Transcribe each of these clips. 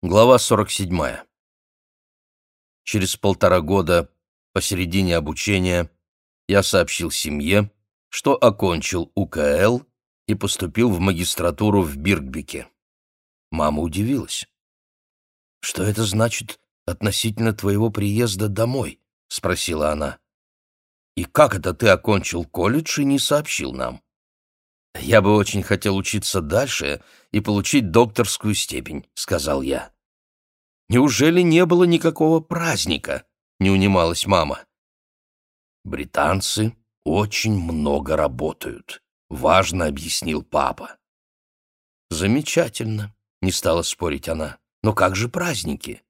Глава 47. Через полтора года, посередине обучения, я сообщил семье, что окончил УКЛ и поступил в магистратуру в Биргбеке. Мама удивилась. «Что это значит относительно твоего приезда домой?» — спросила она. «И как это ты окончил колледж и не сообщил нам?» «Я бы очень хотел учиться дальше и получить докторскую степень», — сказал я. «Неужели не было никакого праздника?» — не унималась мама. «Британцы очень много работают», — важно объяснил папа. «Замечательно», — не стала спорить она. «Но как же праздники?»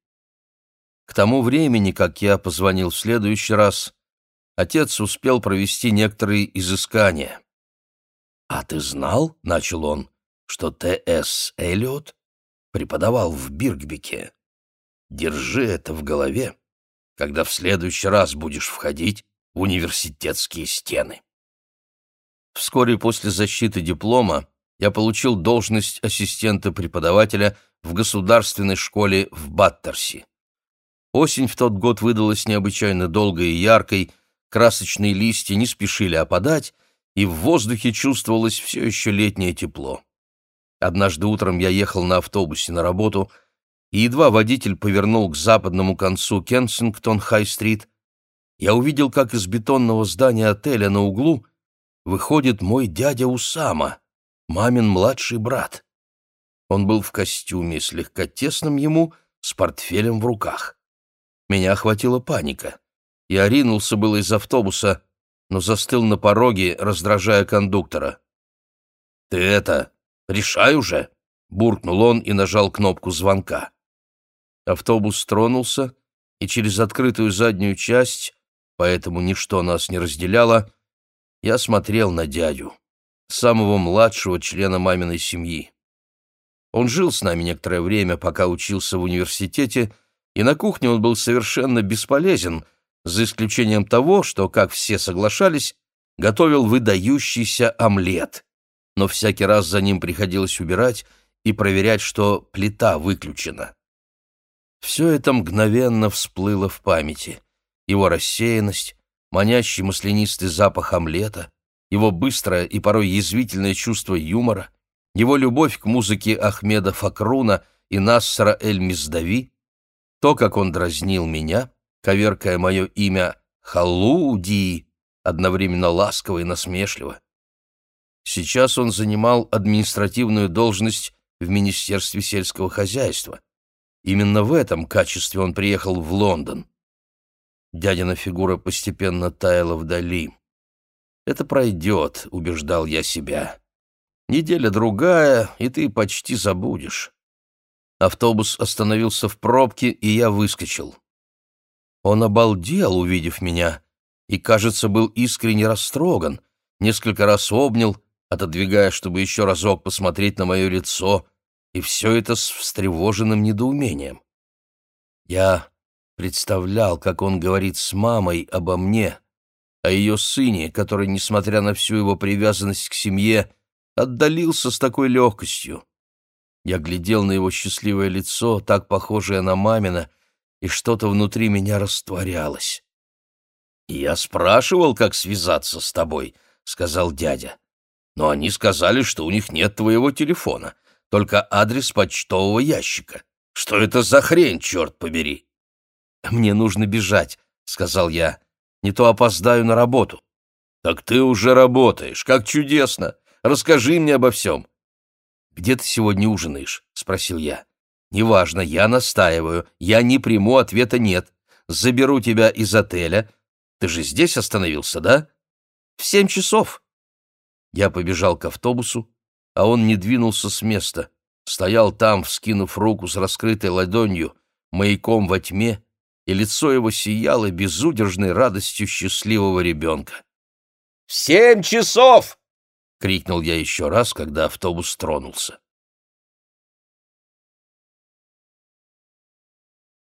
К тому времени, как я позвонил в следующий раз, отец успел провести некоторые изыскания. «А ты знал, — начал он, — что Т.С. Эллиот преподавал в Биргбеке? Держи это в голове, когда в следующий раз будешь входить в университетские стены». Вскоре после защиты диплома я получил должность ассистента преподавателя в государственной школе в Баттерси. Осень в тот год выдалась необычайно долгой и яркой, красочные листья не спешили опадать, и в воздухе чувствовалось все еще летнее тепло. Однажды утром я ехал на автобусе на работу, и едва водитель повернул к западному концу Кенсингтон-Хай-стрит, я увидел, как из бетонного здания отеля на углу выходит мой дядя Усама, мамин младший брат. Он был в костюме, слегка тесном ему, с портфелем в руках. Меня охватила паника. Я ринулся было из автобуса, но застыл на пороге, раздражая кондуктора. «Ты это, решай уже!» — буркнул он и нажал кнопку звонка. Автобус тронулся, и через открытую заднюю часть, поэтому ничто нас не разделяло, я смотрел на дядю, самого младшего члена маминой семьи. Он жил с нами некоторое время, пока учился в университете, и на кухне он был совершенно бесполезен — за исключением того, что, как все соглашались, готовил выдающийся омлет. Но всякий раз за ним приходилось убирать и проверять, что плита выключена. Все это мгновенно всплыло в памяти. Его рассеянность, манящий маслянистый запах омлета, его быстрое и порой язвительное чувство юмора, его любовь к музыке Ахмеда Факруна и Нассара Эль-Миздави, то, как он дразнил меня — коверкая мое имя Халуди, одновременно ласково и насмешливо. Сейчас он занимал административную должность в Министерстве сельского хозяйства. Именно в этом качестве он приехал в Лондон. Дядина фигура постепенно таяла вдали. «Это пройдет», — убеждал я себя. «Неделя-другая, и ты почти забудешь». Автобус остановился в пробке, и я выскочил. Он обалдел, увидев меня, и, кажется, был искренне растроган, несколько раз обнял, отодвигая, чтобы еще разок посмотреть на мое лицо, и все это с встревоженным недоумением. Я представлял, как он говорит с мамой обо мне, о ее сыне, который, несмотря на всю его привязанность к семье, отдалился с такой легкостью. Я глядел на его счастливое лицо, так похожее на мамино, и что-то внутри меня растворялось. «Я спрашивал, как связаться с тобой», — сказал дядя. «Но они сказали, что у них нет твоего телефона, только адрес почтового ящика. Что это за хрень, черт побери?» «Мне нужно бежать», — сказал я. «Не то опоздаю на работу». «Так ты уже работаешь, как чудесно! Расскажи мне обо всем». «Где ты сегодня ужинаешь?» — спросил я. «Неважно, я настаиваю, я не приму ответа «нет». Заберу тебя из отеля. Ты же здесь остановился, да? В семь часов». Я побежал к автобусу, а он не двинулся с места. Стоял там, вскинув руку с раскрытой ладонью, маяком во тьме, и лицо его сияло безудержной радостью счастливого ребенка. «В семь часов!» — крикнул я еще раз, когда автобус тронулся.